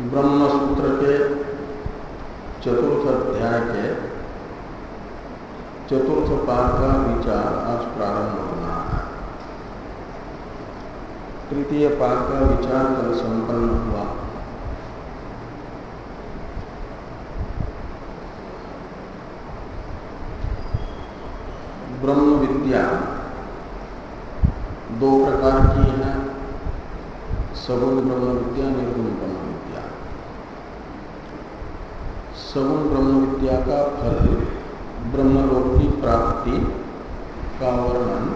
ब्रह्म सूत्र के चतुर्थ अध्याय के चतुर्थ पाद का विचार आज प्रारंभ होना है तृतीय पाद का विचार कल संपन्न हुआ. ब्रह्म विद्या दो प्रकार की है। सगुण ब्रह्म विद्या निर्गुण ब्रह्म विद्या सगुण ब्रह्म विद्या का फल, ब्रह्मलोक की प्राप्ति का वर्णन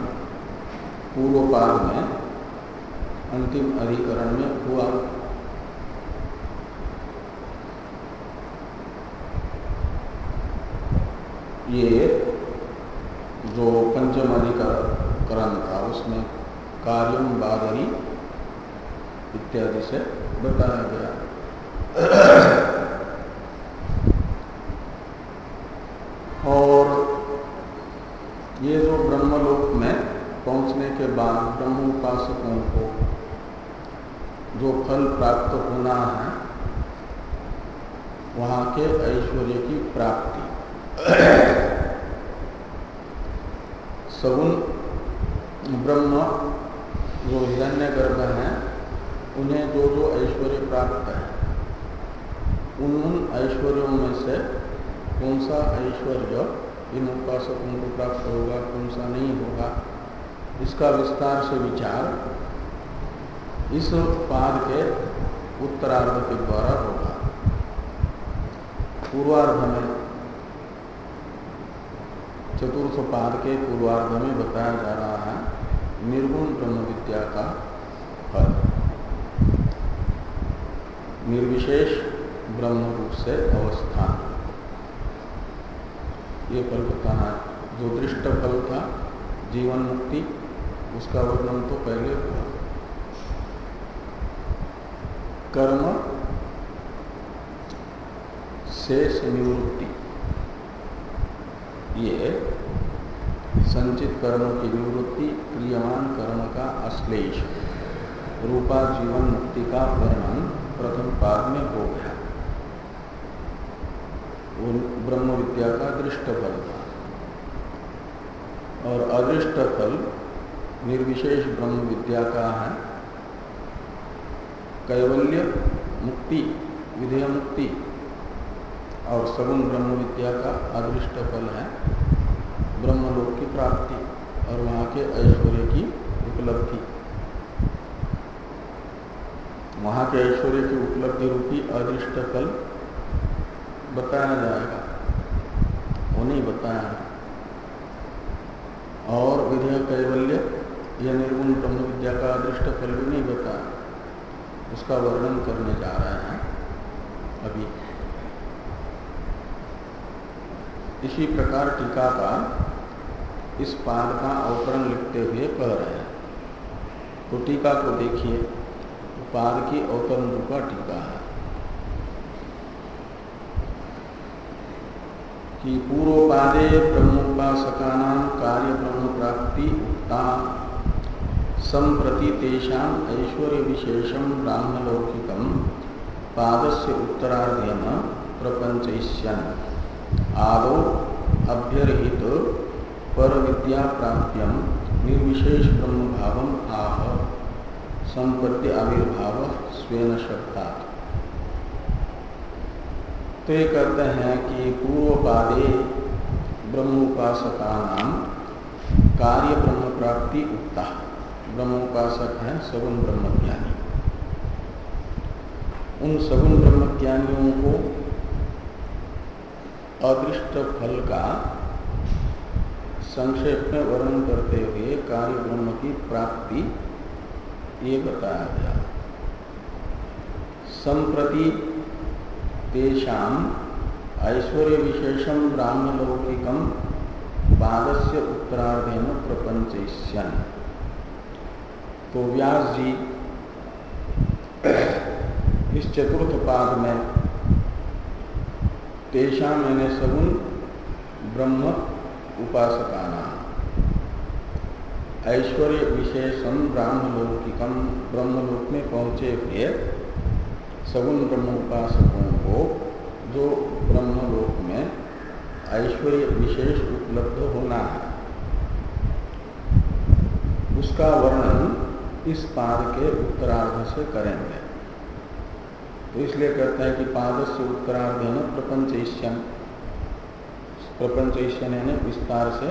पूर्व पाद में, अंतिम अधिकरण में हुआ। ये जो पंचम अधिकरण था, उसमें कार्यम बादरी इत्यादि से बताया गया और ये जो ब्रह्मलोक में पहुँचने के बाद ब्रह्म उपासकों को जो फल प्राप्त होना है, वहाँ के ऐश्वर्य की प्राप्ति। सगुण ब्रह्म जो हिरण्य गर्भ है, उन्हें जो जो ऐश्वर्य प्राप्त है। उन उन ऐश्वर्यों में से कौन सा ऐश्वर्य इन उपासकों को प्राप्त होगा, कौन सा नहीं होगा, इसका विस्तार से विचार इस पाद के उत्तरार्ध के द्वारा होगा। पूर्वार्ध में, चतुर्थ पाद के पूर्वार्ध में बताया जा रहा है, निर्गुण ब्रह्म विद्या का फल। निर्विशेष ब्रह्म रूप से अवस्थान। ये फल बताना जो दृष्ट फल था, जीवन मुक्ति, उसका वर्णन तो पहले हुआ। कर्म शेष निवृत्ति। ये संचित कर्म की निवृत्ति क्रियमान कर्म का अश्लेष, रूपा जीवन मुक्ति का वर्णन प्रथम पाद में हो गया। ब्रह्म विद्या का दृष्ट फल था। और अदृष्ट फल निर्विशेष ब्रह्म विद्या का है। कैवल्य मुक्ति, विधेय मुक्ति और सगुण ब्रह्म विद्या का अदृष्ट फल है ब्रह्मलोक की प्राप्ति और वहाँ के ऐश्वर्य की उपलब्धि। वहाँ के ऐश्वर्य की उपलब्धि रूपी अदृष्ट फल बताया जाएगा, वो नहीं बताया और विधेय कैवल्य, यह निर्गुण ब्रह्म विद्या का अदृष्ट फल भी नहीं बताया। उसका वर्णन करने जा रहे हैं अभी। इसी प्रकार टीका का इस पाद का अवतरण लिखते हुए कह रहे हैं। तो टीका को देखिए, पाद की अवतरण रूपा टीका है। कि पूर्व पादे ब्रह्मोपासका कार्य ब्रह्म प्राप्ति उक्ता संप्रति तेषाम ऐश्वर्य विशेषम ब्राह्मलौकिकम पादस्य उत्तरार्धेन प्रपंचयिष्यन् आदौ अभ्यर्हित पर विद्या प्राप्यम निर्विशेष ब्रह्म भाव आह संपत्ति आविर्भाव स्वेन शब्दात। तो ये कहते हैं कि पूर्व पादे ब्रह्म उपासका नाम कार्य ब्रह्म प्राप्ति उक्ता। ब्रह्म उपासक है, सगुण ब्रह्म ज्ञानी उन सगुण ब्रह्म ज्ञानियों को अदृष्ट फल का संक्षेप में वर्णन करते हुए कार्य ब्रह्म की प्राप्ति ये बताया गया। संप्रति तेषाम ऐश्वर्य विशेषम ब्राह्मलौकिकम पादस्य उत्तरार्धेन प्रपंचयिष्यन तो व्यास जी इस चतुर्थ पाद में तेषा मैंने सगुण ब्रह्म उपासका ऐश्वर्य विशेषम ब्राह्मलौकिकम ब्रह्मलोक में पहुँचे हुए सगुण ब्रह्म उपासकों को जो ब्रह्मलोक में ऐश्वर्य विशेष उपलब्ध होना है, उसका वर्णन इस पाद के उत्तरार्ध से करेंगे। तो इसलिए कहते हैं कि पाद से उत्तरार्ध न, प्रपंच प्रपंच ने विस्तार से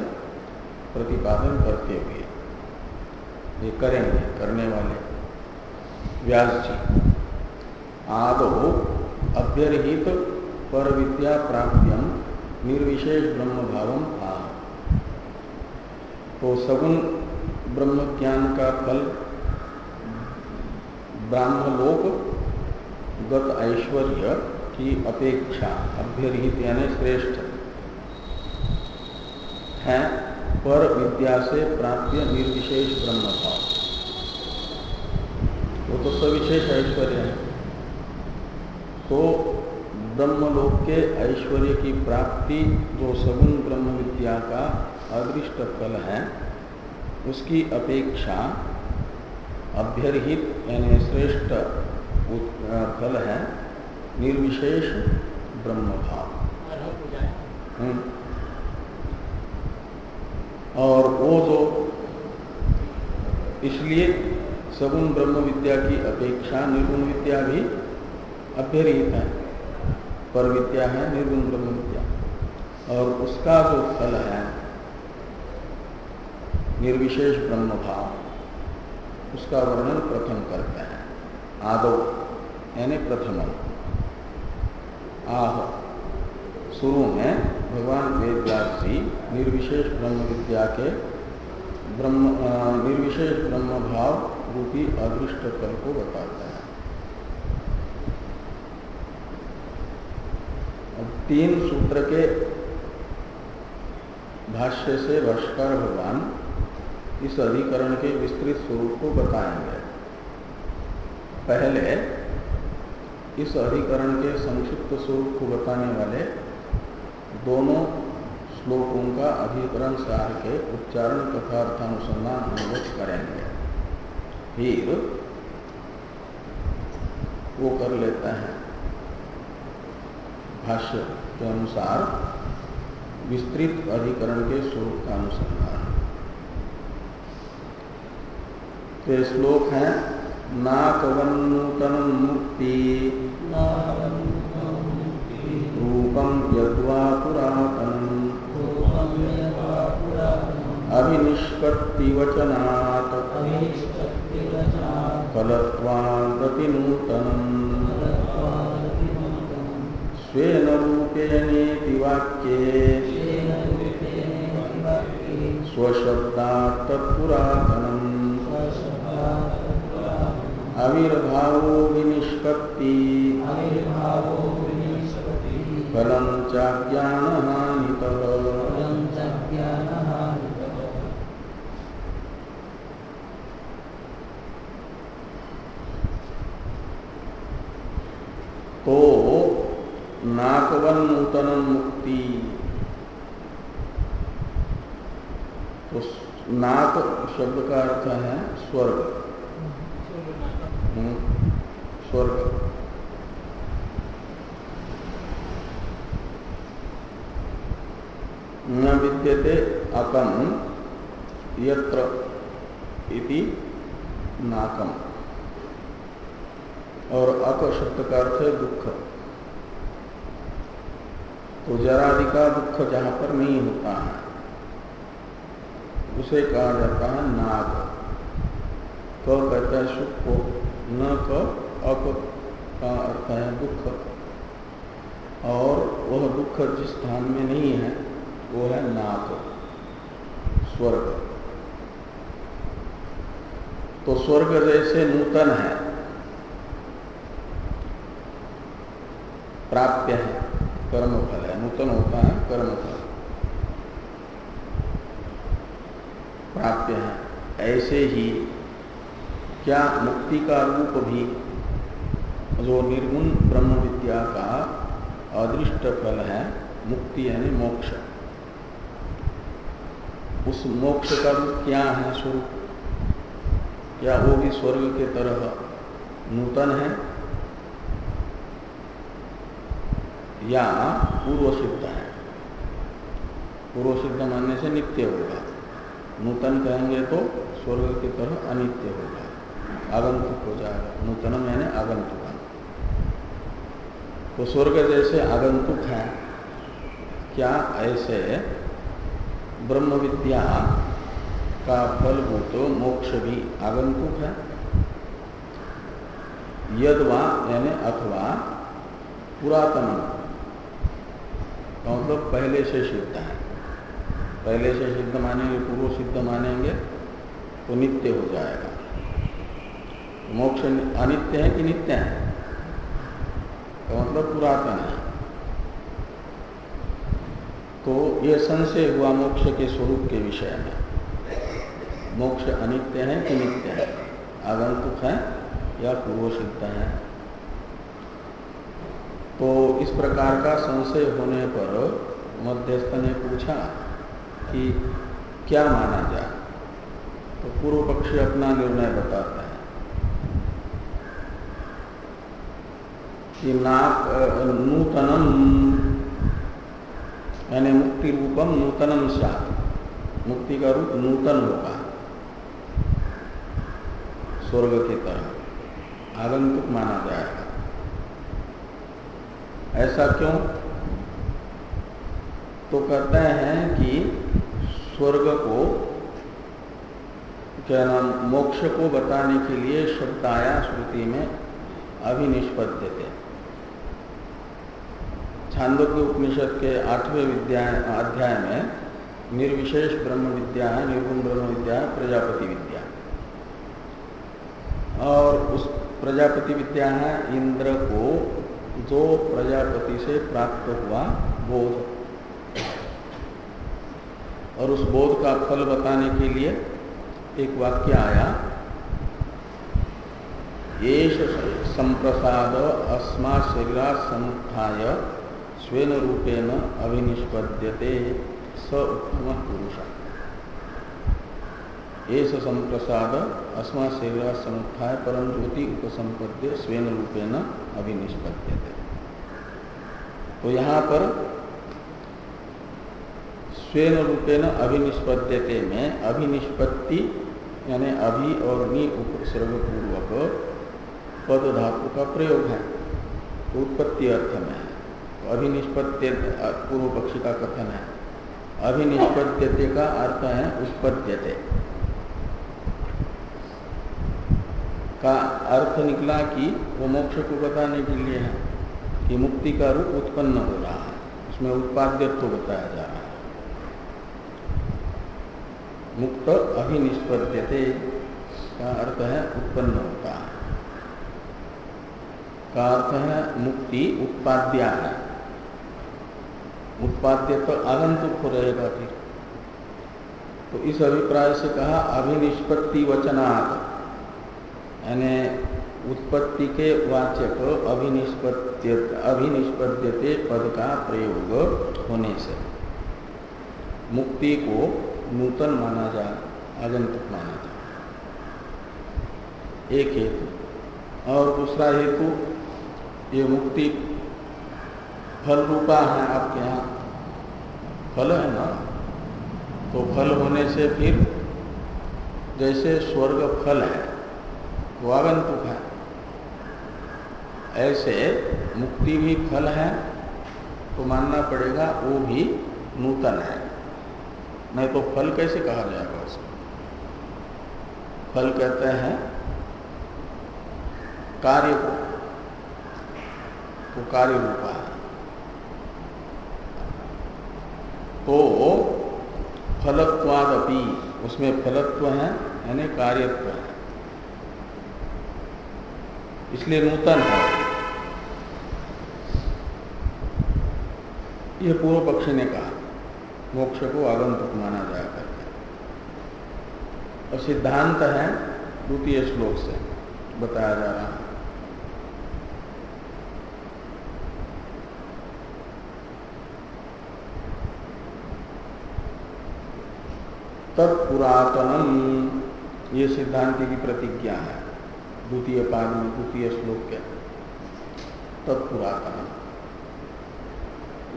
प्रतिपादन करते हुए। ये करेंगे, करने वाले। व्यास जी, आदो अभ्यरहित पर विद्या प्राप्यम निर्विशेष ब्रह्म भावम आ तो सगुण ब्रह्म ज्ञान का फल ब्राह्मलोक गत ऐश्वर्य की अपेक्षा अभ्यरहित यानी श्रेष्ठ है, पर विद्या से प्राप्त निर्विशेष ब्रह्म भाव। वो तो सविशेष ऐश्वर्य है। तो ब्रह्मलोक के ऐश्वर्य की प्राप्ति जो सगुण ब्रह्म विद्या का अदृष्ट फल है, उसकी अपेक्षा अभ्यरहित यानी श्रेष्ठ फल है, निर्विशेष ब्रह्म भाव हम्म। और वो जो इसलिए सगुण ब्रह्म विद्या की अपेक्षा, निर्गुण विद्या भी अभ्यरहित है। पर विद्या है, निर्गुण ब्रह्म विद्या। और उसका जो फल है, निर्विशेष ब्रह्म भाव उसका वर्णन प्रथम करते हैं। आदो, यानी प्रथम। आह, शुरू में भगवान वेदव्यास जी निर्विशेष ब्रह्म विद्या के ब्रह्म निर्विशेष ब्रह्म भाव रूपी अदृष्ट फल को बताते हैं। तीन सूत्र के भाष्य से भाष्कर भगवान इस अधिकरण के विस्तृत स्वरूप को बताएँगे। पहले इस अधिकरण के संक्षिप्त स्वरूप को बताने वाले दोनों श्लोकों का अधिकरण सार के उच्चारण तथा अर्थानुसंधान अनुगत करेंगे। फिर वो कर लेते हैं। भाष्य के अनुसार विस्तृत अधिकरण के स्वरूप का अनुसंधान। तो श्लोक है नाकवन्नूतन मुक्ति रूपम यद्वा पुरातन अभिनिष्पत्तिवचनात् फलत्वादतिनूतनम् स्वेन रूपेणेति वाक्ये। स्वशब्दात् तत्पुरातनम्। आविर्भावो विनिष्पत्ति। फलं चाज्ञानहानितः। तो नाकवन नूतन मुक्ति। नाक शब्द का अर्थ है स्वर्ग। स्वर्ग। न विद्यते अकम यत्र इति नाकम और अक शब्द का अर्थ है दुख। तो जरादि का दुख जहाँ पर नहीं होता है। उसे कहा जाता है। नाग तो कहता है, सुख को न क अप का अर्थ है दुख। और वह दुख जिस स्थान में नहीं है, वो है नाक स्वर्ग। तो स्वर्ग जैसे नूतन है, प्राप्य है कर्म फल है। नूतन होता है कर्म फल प्राप्य है। ऐसे ही क्या मुक्ति का रूप भी जो निर्गुण ब्रह्म विद्या का अदृष्ट फल है, मुक्ति यानी मोक्ष। उस मोक्ष का रूप क्या है स्वरूप? क्या वो भी स्वर्ग के तरह नूतन है? या पूर्व सिद्ध है? पूर्व सिद्ध मानने से नित्य होगा। नूतन कहेंगे तो स्वर्ग की तरह अनित्य होगा आगंतुक हो जाएगा। नूतन यानी आगंतुक तो स्वर्ग जैसे आगंतुक है, क्या ऐसे ब्रह्म विद्या का फलभूत मोक्ष भी आगंतुक है? यदवा यानी अथवा पुरातन मतलब पहले से सिद्ध है। पहले से सिद्ध मानेंगे, पूर्व सिद्ध मानेंगे तो नित्य हो जाएगा। मोक्ष अनित्य है कि नित्य है? तो मतलब पुरातन है। तो ये संशय हुआ मोक्ष के स्वरूप के विषय में। मोक्ष अनित्य है कि नित्य है? आगंतुक है या पूर्व सिद्ध है? तो इस प्रकार का संशय होने पर मध्यस्थ ने पूछा कि क्या माना जाए तो पूर्व पक्षी अपना निर्णय बताता है। कि नाक नूतनम, यानी मुक्ति रूपम नूतनम सात मुक्ति का रूप नूतन होगा। स्वर्ग की तरह। आगंतुक माना जाएगा। ऐसा क्यों? तो कहते हैं कि स्वर्ग को, क्या नाम, मोक्ष को बताने के लिए शब्दाया श्रुति में अभिनिष्पद्य थे। छांदोग्य उपनिषद के आठवें विद्या अध्याय में निर्विशेष ब्रह्म विद्या है निर्गुण ब्रह्म विद्या है प्रजापति विद्या। और उस प्रजापति विद्या है, इंद्र को जो प्रजापति से प्राप्त हुआ बोध और उस बोध का फल बताने के लिए एक वाक्य आया। येष संप्रसाद अस्मा शरीरा समुत्थाय स्वेन रूपेण अभिनिष्पद्यते स उत्तम पुरुष। एस संप्रसाद अस्मा शरीरा समुत्थाय परम ज्योति उपसंपद्य स्वेन रूपेण अभिनिष्पद्यते तो यहाँ पर स्वेन रूपेण अभिनिष्पद्यते में, अभिनिष्पत्ति, यानी अभि और नि उपसर्ग पूर्वक पद धातु का प्रयोग है। तो उत्पत्ति अर्थ में है। तो अभिनिष्पत्ति पूर्व पक्षी का कथन है। अभिनिष्पद्यते का अर्थ है उत्पद्यते। का अर्थ निकला कि वो मोक्ष को बताने के लिए है कि मुक्ति का रूप उत्पन्न हो रहा है। उसमें उत्पाद्यत्व बताया जा रहा है। मुक्त अभिनिष्पद्यते का अर्थ है उत्पन्न होता। है का अर्थ है मुक्ति उत्पाद्या है। उत्पाद्य तो आगंतुक हो रहेगा फिर। तो इस अभिप्राय से कहा अभिनिष्पत्ति वचनात्। यानी उत्पत्ति के वाचक अभिनिष्पत्य, अभिनिष्पद्यते पद का प्रयोग होने से। मुक्ति को नूतन माना जा, आगंतुक माना जा। एक हेतु और दूसरा हेतु, ये मुक्ति फल रूपा है आपके यहाँ। फल है ना? तो फल होने से फिर जैसे स्वर्ग फल है, वो आगंतुक है। ऐसे मुक्ति भी फल है तो मानना पड़ेगा वो भी नूतन है। नहीं तो फल कैसे कहा जाएगा उसको? फल कहते हैं कार्य को। तो कार्य रूपा। है तो फलत्वादपि, उसमें फलत्व है, यानी कार्यत्व है। इसलिए नूतन है। यह पूर्व पक्षी ने कहा। मोक्ष को आगंतुक माना जाया करके और सिद्धांत है, द्वितीय श्लोक से बताया जा रहा है। तत्पुरातनम, ये सिद्धांत की प्रतिज्ञा है। द्वितीय पाद में द्वितीय श्लोक के तत्पुरातनम।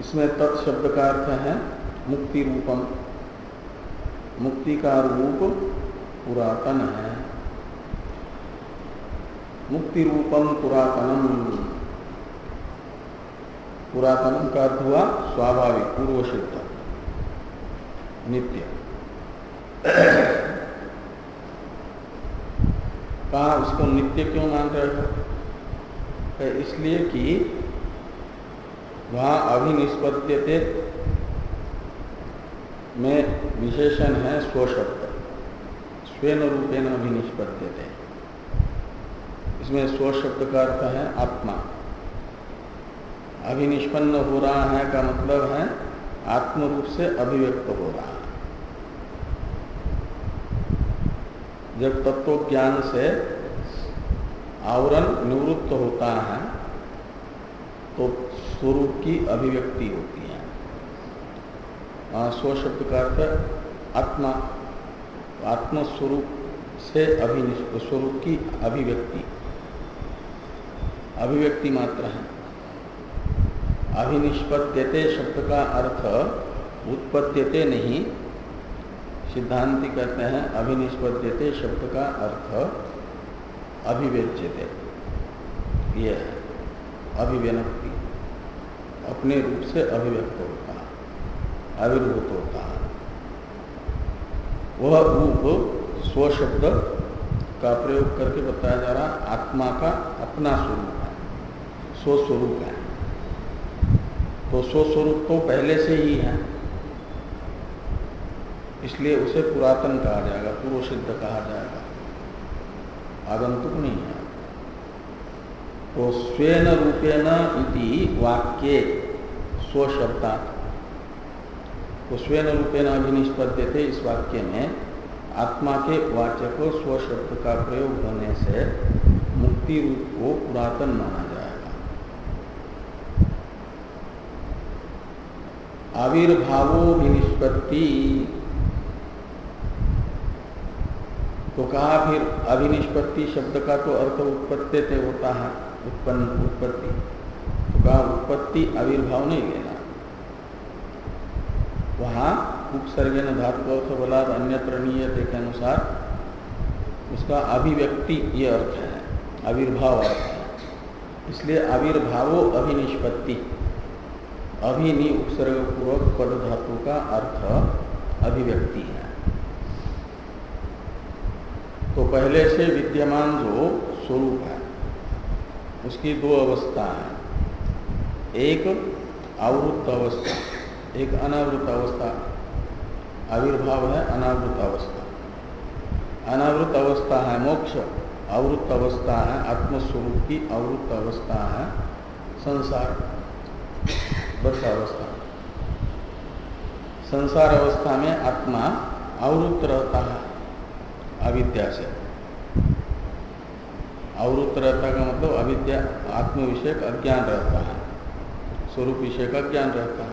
इसमें तत्शब्द का अर्थ है मुक्ति रूपम। मुक्ति का रूप पुरातन है। मुक्ति रूपम पुरातनम। पुरातनम का अर्थ हुआ स्वाभाविक पूर्व सिद्ध नित्य। कहा उसको नित्य क्यों मान रहे हो इसलिए कि वहाँ अभिनिष्पत्ति में विशेषण है स्वशब्द। स्वेन रूपेण अभिनिष्पत्ति इसमें स्वशब्द का अर्थ है आत्मा। अभिनिष्पन्न हो रहा है का मतलब है आत्म रूप से अभिव्यक्त हो रहा है। जब तत्व ज्ञान से आवरण निवृत्त होता है तो स्वरूप की अभिव्यक्ति होती है। स्वशब्द का अर्थ आत्मा, आत्मस्वरूप से अभिनिष्प स्वरूप की अभिव्यक्ति। अभिव्यक्ति मात्र है। अभिनिष्पत्यते शब्द का अर्थ उत्पत्त्यते नहीं। सिद्धांति कहते हैं, अभिनिष्पत्यते शब्द का अर्थ अभिव्यज्यते। ये है अभिव्यनक्ति अपने रूप से अभिव्यक्त है आविर्भूत होता है वह रूप स्वशब्द का प्रयोग करके बताया जा रहा आत्मा का अपना स्वरूप है, स्वस्वरूप है। तो स्वस्वरूप तो पहले से ही है, इसलिए उसे पुरातन कहा जाएगा, पूर्व सिद्ध कहा जाएगा। आगंतुक नहीं है। तो स्वेन रूपेण इति वाक्य स्वशब्दा तो स्वेन रूपेण अभिनिष्पद्य थे इस वाक्य में। आत्मा के वाचक स्वशब्द का प्रयोग होने से मुक्ति रूप को पुरातन माना जाएगा। आविर्भावो विनिष्पत्ति। तो कहा फिर अभिनिष्पत्ति शब्द का तो अर्थ उत्पत्ति होता है, उत्पन्न उत्पत्ति। तो कहा उत्पत्ति आविर्भाव नहीं लेना। वहाँ उपसर्गन धातु अर्थ बोला अन्यत्र नियत के अनुसार उसका अभिव्यक्ति ये अर्थ है आविर्भाव अर्थ है। इसलिए आविर्भावो अभिनिष्पत्ति, अभिनि उपसर्ग पूर्वक पद धातु का अर्थ अभिव्यक्ति है। तो पहले से विद्यमान जो स्वरूप है, उसकी दो अवस्था है। एक आवृत्त अवस्था एक अनावृत अवस्था, आविर्भाव है अनावृत अवस्था। अनावृत अवस्था है मोक्ष आवृत्त अवस्था है आत्मस्वरूप की आवृत्त अवस्था है संसार। बस अवस्था। संसार अवस्था में आत्मा आवृत्त रहता है, अविद्या से। आवृत्त रहता का मतलब अविद्या आत्म विषयक अज्ञान रहता है। स्वरूप विषय का ज्ञान रहता है।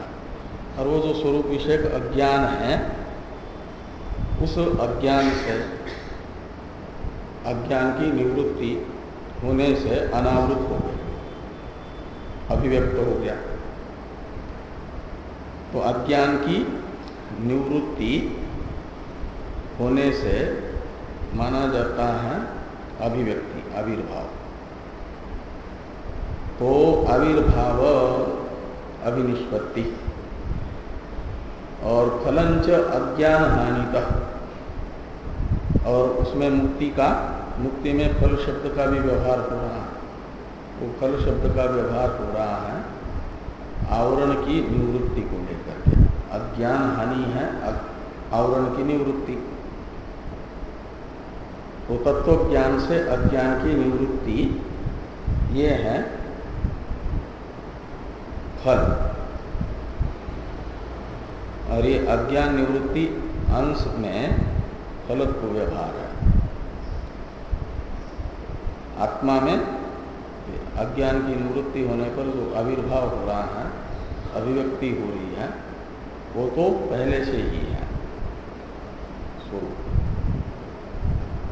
और वो जो स्वरूप विषयक अज्ञान है, उस अज्ञान से, अज्ञान की निवृत्ति होने से अनावृत हो गया, अभिव्यक्त हो गया। तो अज्ञान की निवृत्ति होने से माना जाता है अभिव्यक्ति, आविर्भाव। तो आविर्भाव अभिनिष्पत्ति और फलंच अज्ञान हानित और उसमें मुक्ति का, मुक्ति में फल शब्द का भी व्यवहार हो रहा है। वो फल शब्द का व्यवहार हो रहा है, आवरण की निवृत्ति को लेकर के। अज्ञान हानि है आवरण की निवृत्ति। तो तत्व ज्ञान से अज्ञान की निवृत्ति, ये है फल। और ये अज्ञान निवृत्ति अंश में फलत्व व्यवहार है। आत्मा में अज्ञान की निवृत्ति होने पर जो आविर्भाव हो रहा है, अभिव्यक्ति हो रही है, वो तो पहले से ही है। स्वरूप।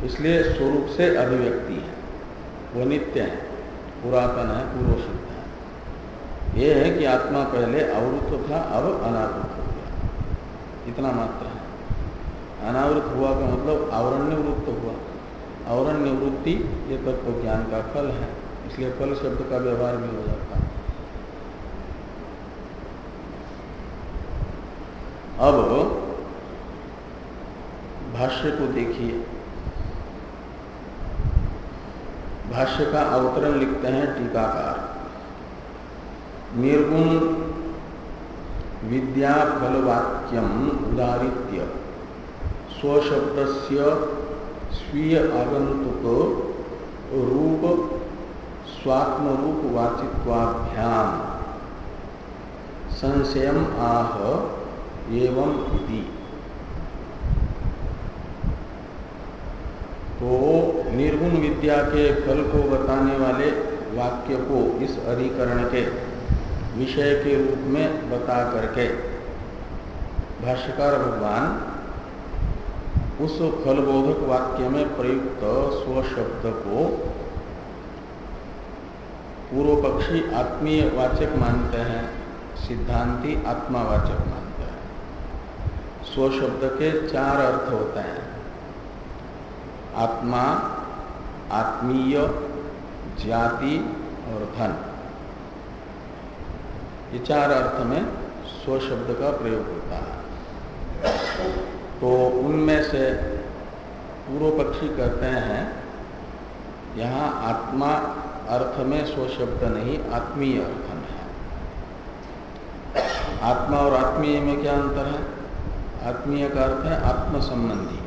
इसलिए स्वरूप से अभिव्यक्ति है। वो नित्य है, पुरातन है पूर्व सिद्ध है। ये है कि आत्मा पहले आवृत था, अब अनावृत इतना मात्र है। अनावृत हुआ का मतलब आवरण निवृत्त हुआ। आवरण निवृत्ति ये तत्व ज्ञान का फल है, इसलिए फल शब्द का व्यवहार भी हो जाता है। अब भाष्य को देखिए। भाष्य का अवतरण लिखते हैं टीकाकार। निर्गुण विद्या फलवाक्यम उदारित्य। स्वशब्द से स्वीय आगंतुक रूप स्वात्म रूप वाचित्वाभ्याम संशयम आह एवं इति। तो निर्गुण विद्या के फल को बताने वाले वाक्य को इस अधिकरण के विषय के रूप में बता करके भाष्यकार भगवान उस फलबोधक वाक्य में प्रयुक्त स्वशब्द को पूर्व पक्षी आत्मीय वाचक मानते हैं, सिद्धांति आत्मावाचक मानते हैं। स्वशब्द के चार अर्थ होते हैं। आत्मा, आत्मीय, जाति और धन। ये चार अर्थ में स्व शब्द का प्रयोग होता है। तो उनमें से पूर्व पक्षी कहते हैं, यहाँ आत्मा अर्थ में स्व शब्द नहीं, आत्मीय अर्थ में है। आत्मा और आत्मीय में क्या अंतर है? आत्मीय का अर्थ है आत्म संबंधी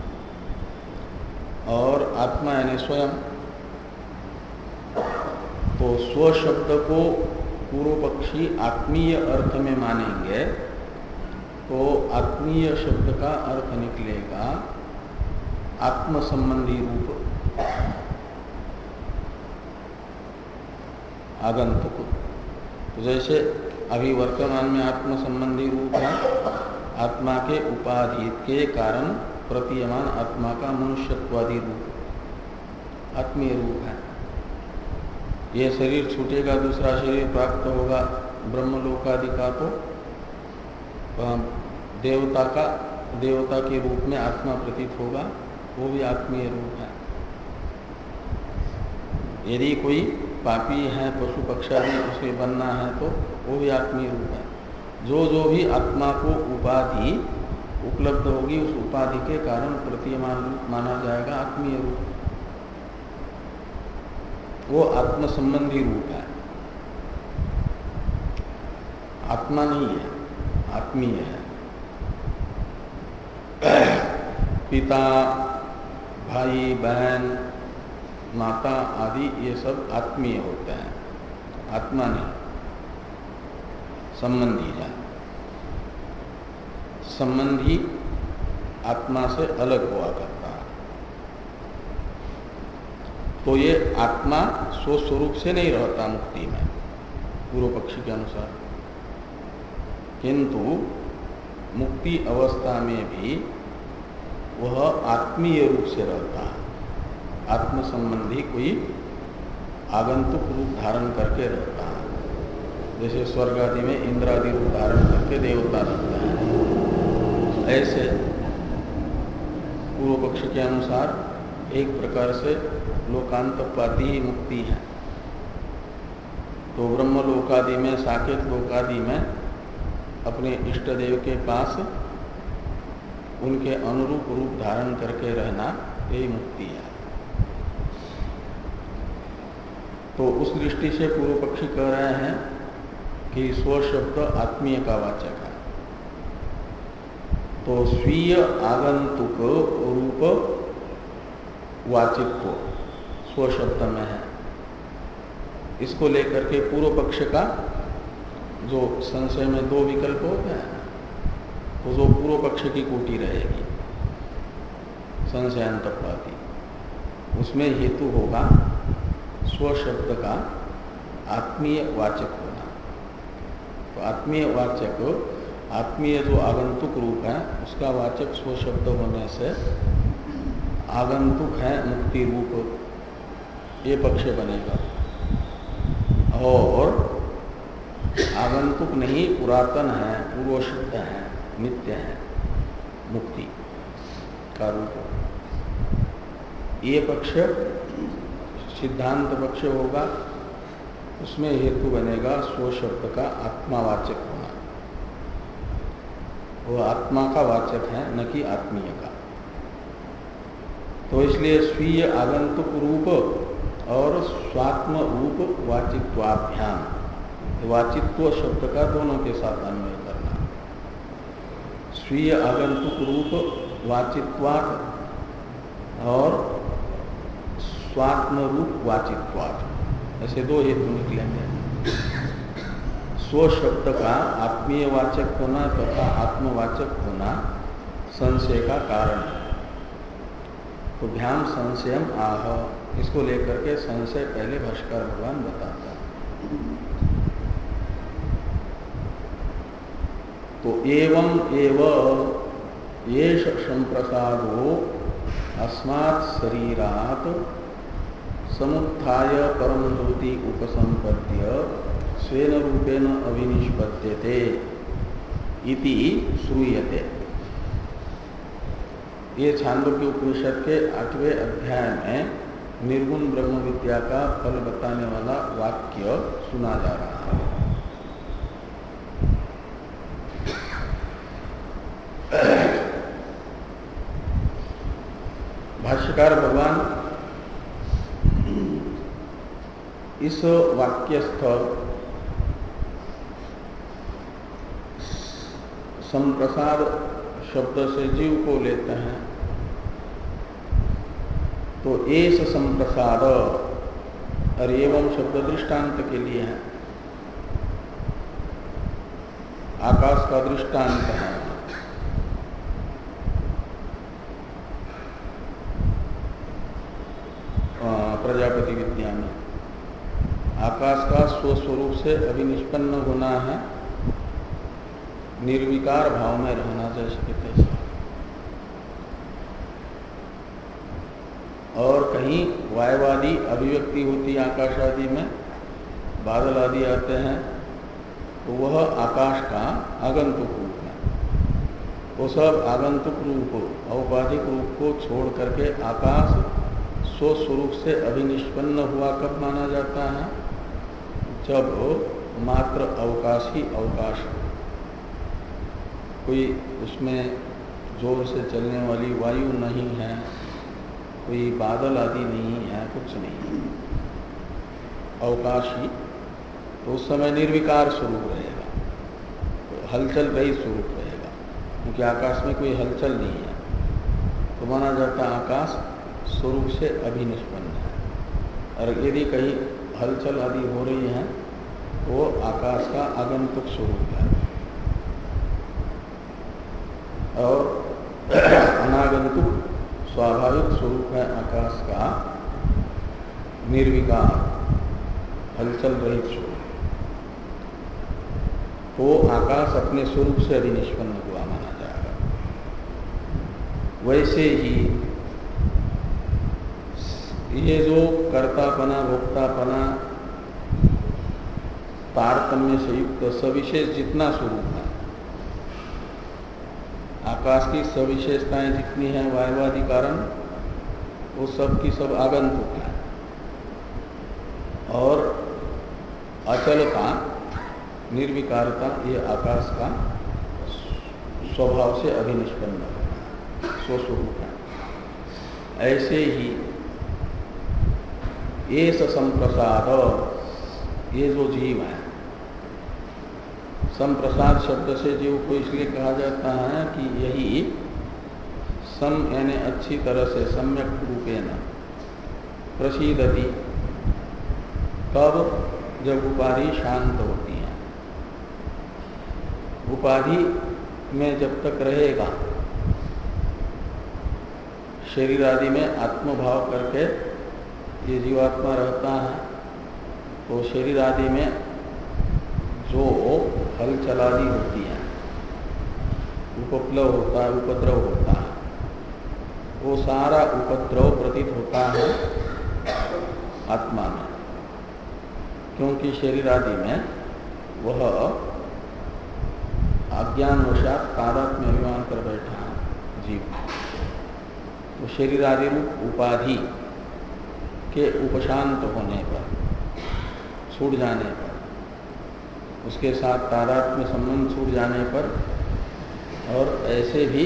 और आत्मा यानी स्वयं। तो स्व शब्द को पूर्व पक्षी आत्मीय अर्थ में मानेंगे तो आत्मीय शब्द का अर्थ निकलेगा आत्म संबंधी रूप। आगंतुक। तो जैसे अभी वर्तमान में आत्म संबंधी रूप है, आत्मा के उपाधि के कारण प्रतीयमान आत्मा का मनुष्यत्वादी रूप, आत्मीय रूप है। ये शरीर छूटेगा, दूसरा शरीर प्राप्त होगा। ब्रह्मलोकादि का तो देवता का, देवता के रूप में आत्मा प्रतीत होगा। वो भी आत्मीय रूप है। यदि कोई पापी है, पशु पक्षादि उसे बनना है तो वो भी आत्मीय रूप है। जो जो भी आत्मा को उपाधि उपलब्ध होगी, उस उपाधि के कारण प्रतीयमान माना जाएगा आत्मीय रूप। वो आत्म संबंधी रूप है। आत्मा नहीं है, आत्मीय है। पिता, भाई, बहन, माता आदि ये सब आत्मीय होते हैं। आत्मा नहीं, संबंधी है। संबंधी आत्मा से अलग हुआ करता है। तो ये आत्मा स्वस्वरूप से नहीं रहता मुक्ति में, पूर्व पक्षी के अनुसार। किंतु मुक्ति अवस्था में भी वह आत्मीय रूप से रहता है। आत्म संबंधी कोई आगंतुक रूप धारण करके रहता है। जैसे स्वर्ग आदि में इंद्रादि रूप धारण करके देवता रहता है। ऐसे पूर्व पक्ष के अनुसार एक प्रकार से लोकांतपाती मुक्ति है। तो ब्रह्म लोकादि में साकेत लोकादि में, अपने इष्ट देव के पास, उनके अनुरूप रूप धारण करके रहना यही मुक्ति है। तो उस दृष्टि से पूर्व पक्षी कह रहे हैं कि स्व शब्द आत्मीय का वाचक है। तो स्वीय आगंतुक रूप वाचित्व। स्व शब्द में है। इसको लेकर के पूर्व पक्ष का जो संशय में दो विकल्प हैं तो जो पूर्व पक्ष की कोटि रहेगी संशय अंतपाती उसमें हेतु होगा स्व शब्द का आत्मीय वाचक होना। तो आत्मीय वाचक, आत्मीय जो आगंतुक रूप है, उसका वाचक स्व शब्द होने से आगंतुक है मुक्ति रूप। ये पक्ष बनेगा। और आगंतुक नहीं, पुरातन है पूर्व शुद्ध है, नित्य है, मुक्ति का रूप ये पक्ष सिद्धांत पक्ष होगा, उसमें हेतु बनेगा स्व शब्द का आत्मावाचक होना। वो आत्मा का वाचक है, न कि आत्मीय का। तो इसलिए स्वीय आगंतुक रूप और स्वात्म रूप वाचित्वाभ्याम। वाचित्व शब्द का दोनों के साथ अन्वय करना। स्वीय आगंतुक रूप वाचित्वात और स्वात्म रूप वाचित्वात। ऐसे दो हेतु निकलेंगे। स्व शब्द का आत्मीय वाचक होना तथा आत्मवाचक होना संशय का कारण है। तो ध्यान संशयम आह। इसको लेकर के संशय पहले भाष्कर भगवान बताता है। तो एवं एव ये संप्रसादो अस्मात् शरीरात समुत्थाय परम ज्योति उपसंपद्य स्वेन रूपेण अविनिष्पद्यते इति श्रूयते। ये छांदोग्य उपनिषद के आठवें अध्याय में निर्गुण ब्रह्म विद्या का फल बताने वाला वाक्य सुना जा रहा है। भाष्यकार भगवान इस वाक्यस्थ संप्रसाद शब्द से जीव को लेते हैं। तो एस संप्रसाद, और एवं शब्द दृष्टांत के लिए है। आकाश का दृष्टांत है। प्रजापति विद्या में। आकाश का स्वस्वरूप से अभिनिष्पन्न होना है। निर्विकार भाव में रहना जैसे तैसे और कहीं वायवादी अभिव्यक्ति होती है आकाश आदि में, बादल आदि आते हैं तो वह आकाश का आगंतुक रूप है। वो सब आगंतुक रूप औपाधिक रूप को छोड़ करके आकाश स्वस्वरूप से अभिनिष्पन्न हुआ कब माना जाता है? जब मात्र अवकाश ही अवकाश हो। कोई उसमें ज़ोर से चलने वाली वायु नहीं है कोई बादल आदि नहीं है, कुछ नहीं अवकाश ही तो उस समय निर्विकार स्वरूप रहेगा। तो हलचल रही स्वरूप रहेगा। क्योंकि आकाश में कोई हलचल नहीं है। तो माना जाता आकाश स्वरूप से अभिनिष्पन्न है। और यदि कहीं हलचल आदि हो रही है तो वो आकाश का आगंतुक स्वरूप है और अनागंतुक स्वाभाविक स्वरूप है आकाश का निर्विकार हलचल रहित स्वरूप तो आकाश अपने स्वरूप से अभी निष्पन्न हुआ माना जाएगा। वैसे ही ये जो कर्तापना, भोक्तापना, तारतम्य से युक्त सविशेष जितना स्वरूप आकाश की सविशेषताएँ जितनी हैं, वायुवादी कारण, वो सब की सब आगंतुक है। और अचलता, निर्विकारता, ये आकाश का स्वभाव से अभिनिष्पन्न स्वस्वरूप है। ऐसे ही ये संप्रसाद, ये जो जीव है संप्रसाद शब्द से जीव को इसलिए कहा जाता है कि यही सम यानी अच्छी तरह से सम्यक रूपेण प्रसिद्धति तब जब उपाधि शांत होती है। उपाधि में जब तक रहेगा, शरीर आदि में आत्मभाव करके ये जीवात्मा रहता है तो शरीर आदि में जो हलचल आदि होती है। उपप्लव होता है, उपद्रव होता है। वो सारा उपद्रव प्रतीत होता है आत्मा में। क्योंकि शरीर आदि में वह अज्ञानवशात तादात में अभिमान कर बैठा है, जीव। तो शरीर आदि रूप उपाधि के उपशांत होने पर, छूट जाने पर उसके साथ तादात में संबंध छूट जाने पर और ऐसे भी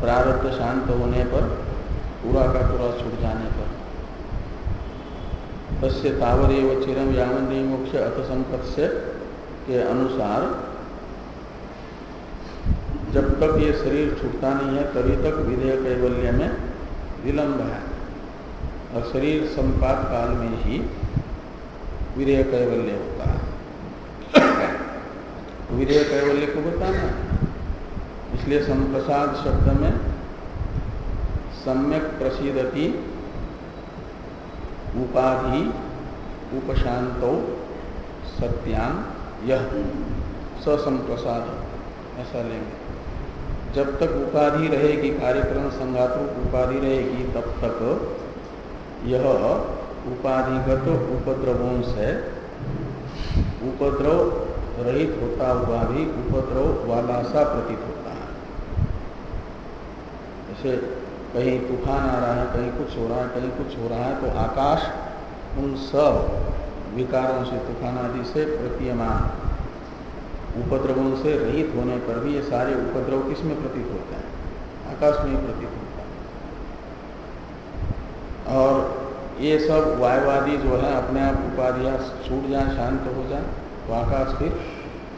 प्रारब्ध शांत होने पर पूरा का पूरा छूट जाने पर। तस्य तावर एवं चिरम यावन मोक्ष अथ संपत्स्य के अनुसार जब तक ये शरीर छूटता नहीं है, तभी तक विधेय कैवल्य में विलंब है। और शरीर संपात काल में ही विधेय कैवल्य होता है। विधेय कैवल्य को बताना। इसलिए संप्रसाद शब्द में सम्यक प्रसिद्धति उपाधि उपशांत सत्यान यह ससंप्रसाद ऐसा लेंगे। जब तक उपाधि रहेगी कार्यक्रम संघातुक उपाधि रहेगी तब तक यह उपाधिगत उपद्रवों से, उपद्रव रहित होता हुआ भी उपद्रव वाला सा प्रतीत होता है। जैसे कहीं तूफ़ान आ रहा है, कहीं कुछ हो रहा है, कहीं कुछ हो रहा है तो आकाश उन सब विकारों से, तूफ़ान आदि से प्रतीयमान। उपद्रवों से रहित होने पर भी ये सारे उपद्रव किसमें प्रतीत होते हैं? आकाश में ही प्रतीत होता है। और ये सब वायुवादी जो है, अपने आप उपाधियाँ छूट जाए, शांत हो जाए। तो आकाश के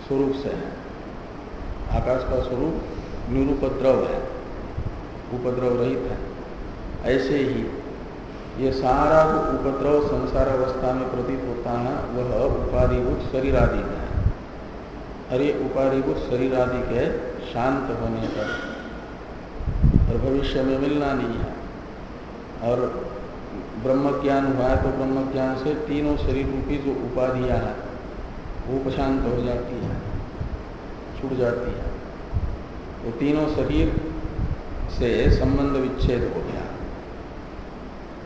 स्वरूप से है। आकाश का स्वरूप निरुपद्रव है, उपद्रव रहित है। ऐसे ही ये सारा जो उपद्रव संसार अवस्था में प्रतीत होता है वह उपाधिभूत शरीर आदि में है। अरे उपाधिभूत शरीर आदि के शांत होने पर और भविष्य में मिलना नहीं है। और ब्रह्म ज्ञान हुआ है तो ब्रह्म ज्ञान से तीनों शरीर रूपी जो उपाधियाँ हैं वो उपशांत हो जाती है, छूट जाती है। तो तीनों शरीर से संबंध विच्छेद हो गया।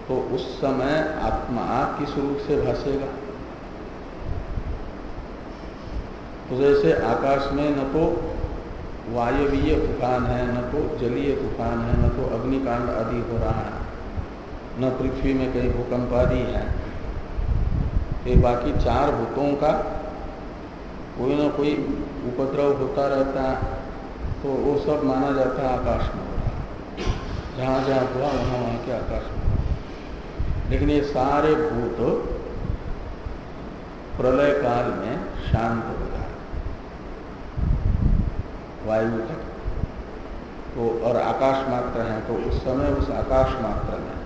तो उस समय आत्मा किस रूप से भासेगा? तो जैसे आकाश में न तो वायवीय तूफ़ान है, न तो जलीय तूफ़ान है, न तो अग्निकांड आदि हो रहा है, न पृथ्वी में कहीं भूकंप आदि है। ये बाकी चार भूतों का कोई ना कोई उपद्रव होता रहता है तो वो सब माना जाता है आकाश में हो। रहा जहाँ जहाँ हुआ, वहाँ वहाँ के आकाश में लेकिन ये सारे भूत प्रलय काल में शांत हो जाए वायु तक तो और आकाश मात्र है तो उस समय उस आकाश मात्र में,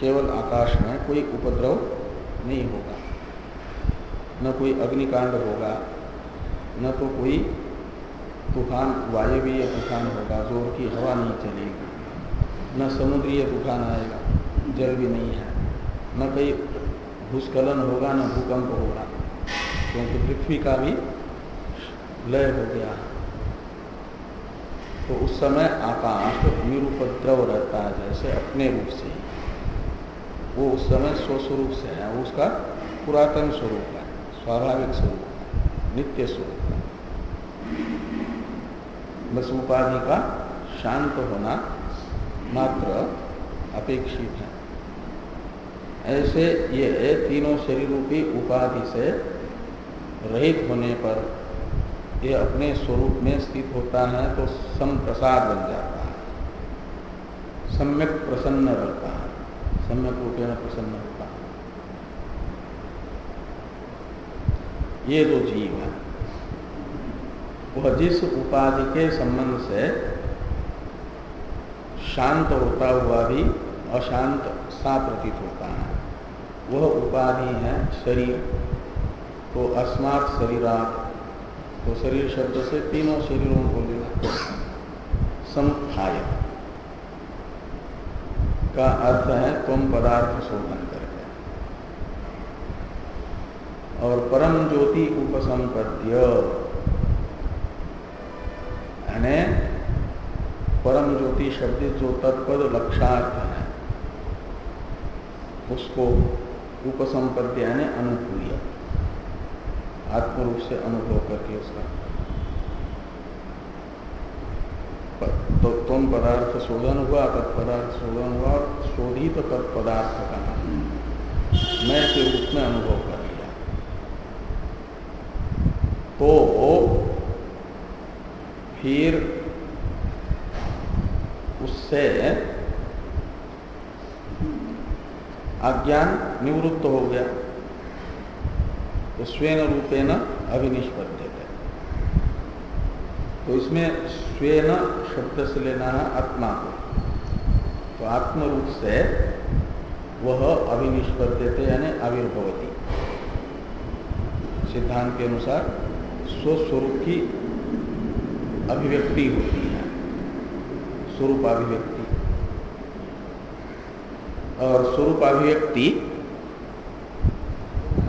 केवल आकाश में कोई उपद्रव नहीं होगा। न कोई अग्निकांड होगा, न तो कोई तूफ़ान, वायवीय तूफ़ान होगा, ज़ोर की हवा नहीं चलेगी। न समुद्रीय तूफ़ान आएगा, जल भी नहीं है। न कहीं भूस्खलन होगा, न भूकंप होगा, क्योंकि पृथ्वी का भी लय हो गया है। तो उस समय आकाश निरुपद्रव रहता है, जैसे अपने रूप से। वो उस समय स्वस्वरूप से है उसका पुरातन स्वरूप है। स्वाभाविक स्वरूप नित्य स्वरूप बस उपाधि का शांत होना मात्र अपेक्षित है। ऐसे ये तीनों शरीर रूपी उपाधि से रहित होने पर ये अपने स्वरूप में स्थित होता है तो संप्रसाद बन जाता है। सम्यक प्रसन्न रहता है। सम्यक रूपेण प्रसन्न होता है ये जो जीव है, वह जिस उपाधि के संबंध से शांत होता हुआ भी अशांत सा प्रतीत होता है। वह उपाधि है शरीर तो अस्मात् शरीरात तो शरीर शब्द से तीनों शरीरों को लेना का अर्थ है तुम पदार्थ शोधन करके और परम ज्योति उपसंपद्य परम ज्योति शब्द जो तत्पद लक्षार्थ है, उसको उपसंपद्य यानी अनुकूल्य, आत्मरूप से अनुभव करके उसका। तो तुम पदार्थ शोधन हुआ, तत्पदार्थ शोधन हुआ शोधित तत्पदार्थ का मैं के रूप में अनुभव कर लिया तो फिर उससे अज्ञान निवृत्त हो गया। तो स्वेन रूपेण अभिनिष्पत्ति तो इसमें स्वेन शब्द से लेना है आत्मा को। तो आत्म रूप से वह अभिनिष्पद्यते यानी आविर्भवती सिद्धांत के अनुसार स्वस्वरूप की अभिव्यक्ति होती है। स्वरूप अभिव्यक्ति और स्वरूप अभिव्यक्ति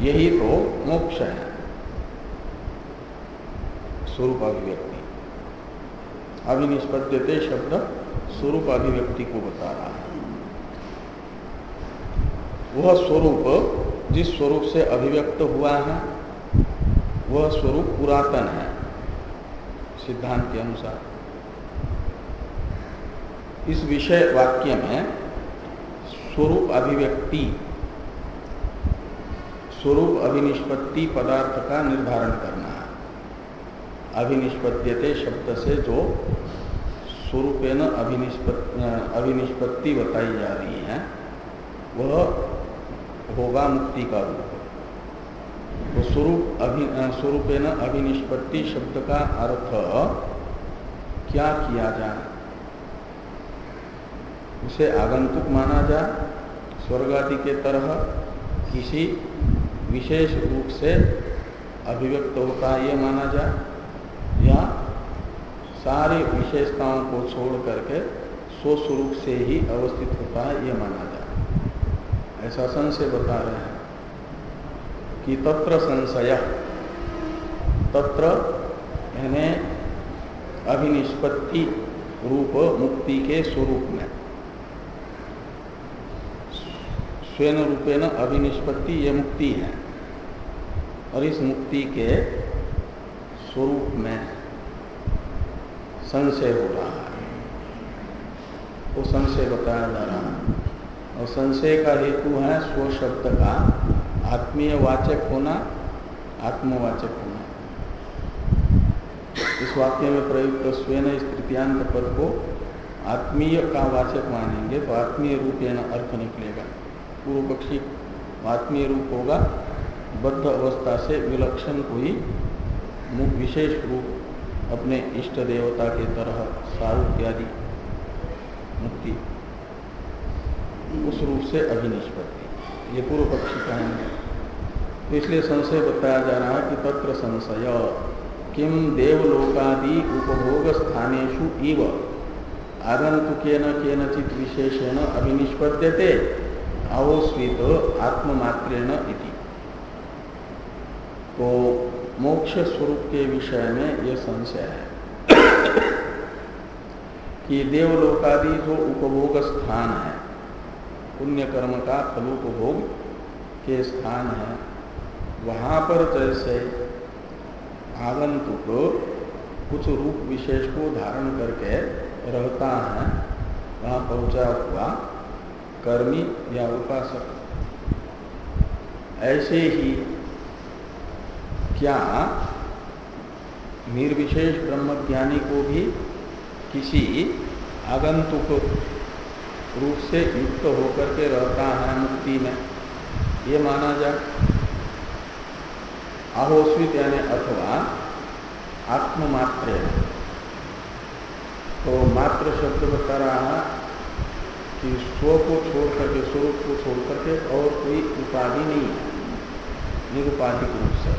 यही तो मोक्ष है। स्वरूप अभिव्यक्ति अभिनिष्पद्यते शब्द स्वरूप अभिव्यक्ति को बता रहा है। वह स्वरूप जिस स्वरूप से अभिव्यक्त हुआ है वह स्वरूप पुरातन है, सिद्धांत के अनुसार। इस विषय वाक्य में स्वरूप अभिव्यक्ति, स्वरूप अभिनिष्पत्ति पदार्थ का निर्धारण करना है। अभिनिष्पद्यते शब्द से जो स्वरूपेण अभिनिष्पत्ति बताई जा रही है, वह होगा मुक्ति का रूप। तो स्वरूप अभि स्वरूपेण अभिनिष्पत्ति शब्द का अर्थ क्या किया जाए उसे आगंतुक माना जाए स्वर्ग आदि के तरह किसी विशेष रूप से अभिव्यक्त होता है ये माना जाए या सारी विशेषताओं को छोड़ करके स्वस्वरूप से ही अवस्थित होता है ये माना जाए ऐसा संशय बता रहे हैं। कि तत्र संशय। तत्र यानी अभिनिष्पत्ति रूप मुक्ति के स्वरूप में। स्वयं रूपेण अभिनिष्पत्ति ये मुक्ति है। और इस मुक्ति के स्वरूप में संशय हो रहा है। वो संशय बताया जा रहा है। और संशय का हेतु है स्व शब्द का आत्मीय वाचक होना, आत्मवाचक होना। इस वाक्य में प्रयुक्त स्वयं इस तृतीयांत पद को आत्मीय का वाचक मानेंगे तो आत्मीय रूप यानी अर्थ निकलेगा। पूर्व पक्षी आत्मीय रूप होगा, बद्ध अवस्था से विलक्षण कोई विशेष रूप अपने इष्ट देवता के तरह सारूप आदि मुक्ति, उस रूप से अभिनिष्पत्ति। ये पूर्व पक्षी कहेंगे। इसलिए संशय बताया जा रहा है कि तत्र संशय। किम देवलोकादि उपभोग स्थानेशु इव। आगंतुकेन केनचित विशेषेण अभिनिष्पद्यते, अवस्वित आत्ममात्रेण तो मोक्ष स्वरूप के विषय में यह संशय है कि देवलोकादि जो उपभोग स्थान है पुण्य कर्म का फलोपभोग के स्थान है वहाँ पर जैसे आगंतुक कुछ रूप विशेष को धारण करके रहता है, वहाँ पहुँचा हुआ कर्मी या उपासक। ऐसे ही क्या निर्विशेष ब्रह्मज्ञानी को भी किसी आगंतुक रूप से युक्त होकर के रहता है मुक्ति में। ये माना जाए। आहोस्वित यानी अथवा आत्ममात्र तो मात्र शब्द बता रहा कि स्व को छोड़ करके, स्वरूप को छोड़ करके और कोई उपाधि नहीं है। निरुपाधिक रूप से,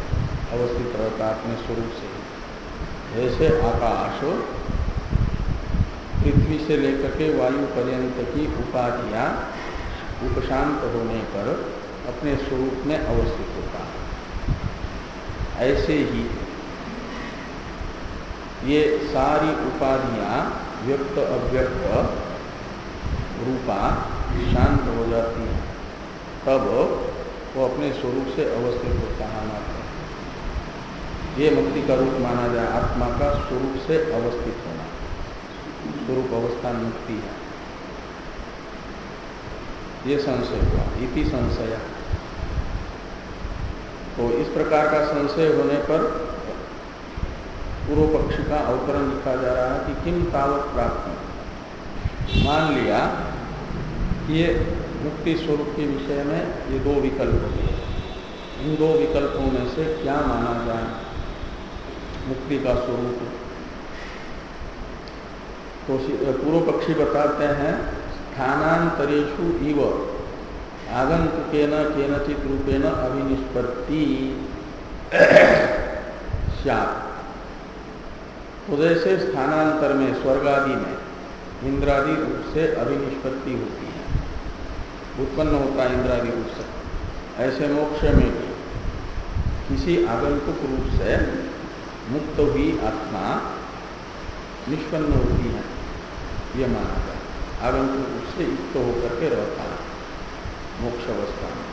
अवस्थित रहता अपने स्वरूप से। जैसे आकाश पृथ्वी से लेकर के वायु पर्यंत की उपाधियाँ उपशांत होने पर अपने स्वरूप में अवस्थित ऐसे ही ये सारी उपाधियाँ व्यक्त अव्यक्त रूपा शांत हो जाती है। तब वो अपने स्वरूप से अवस्थित होता है। मात्र ये मुक्ति का रूप माना जाए, आत्मा का स्वरूप से अवस्थित होना। स्वरूप अवस्था मुक्ति है। ये संशय हुआ, इति संशय। तो इस प्रकार का संशय होने पर पूर्व पक्षी का अवतरण लिखा जा रहा है कि किम तावत प्राप्त? मान लिया कि ये मुक्ति स्वरूप के विषय में ये दो विकल्प दिए इन दो विकल्पों में से क्या माना जाए? मुक्ति का स्वरूप। तो पूर्व पक्षी बताते हैं स्थानांतरेशु इव। आगंतुकेन केनचित रूपेण अभिनिष्पत्ति तो से स्थानांतर में स्वर्ग आदि में इंद्रादि रूप से अभिनिष्पत्ति होती है। उत्पन्न होता है इंद्रादि रूप से। ऐसे मोक्ष में भी किसी आगंतुक रूप से मुक्त हुई आत्मा निष्पन्न होती है यह माना जाए आगंतुक रूप से युक्त होकर के रहता है। मोक्ष अवस्था में।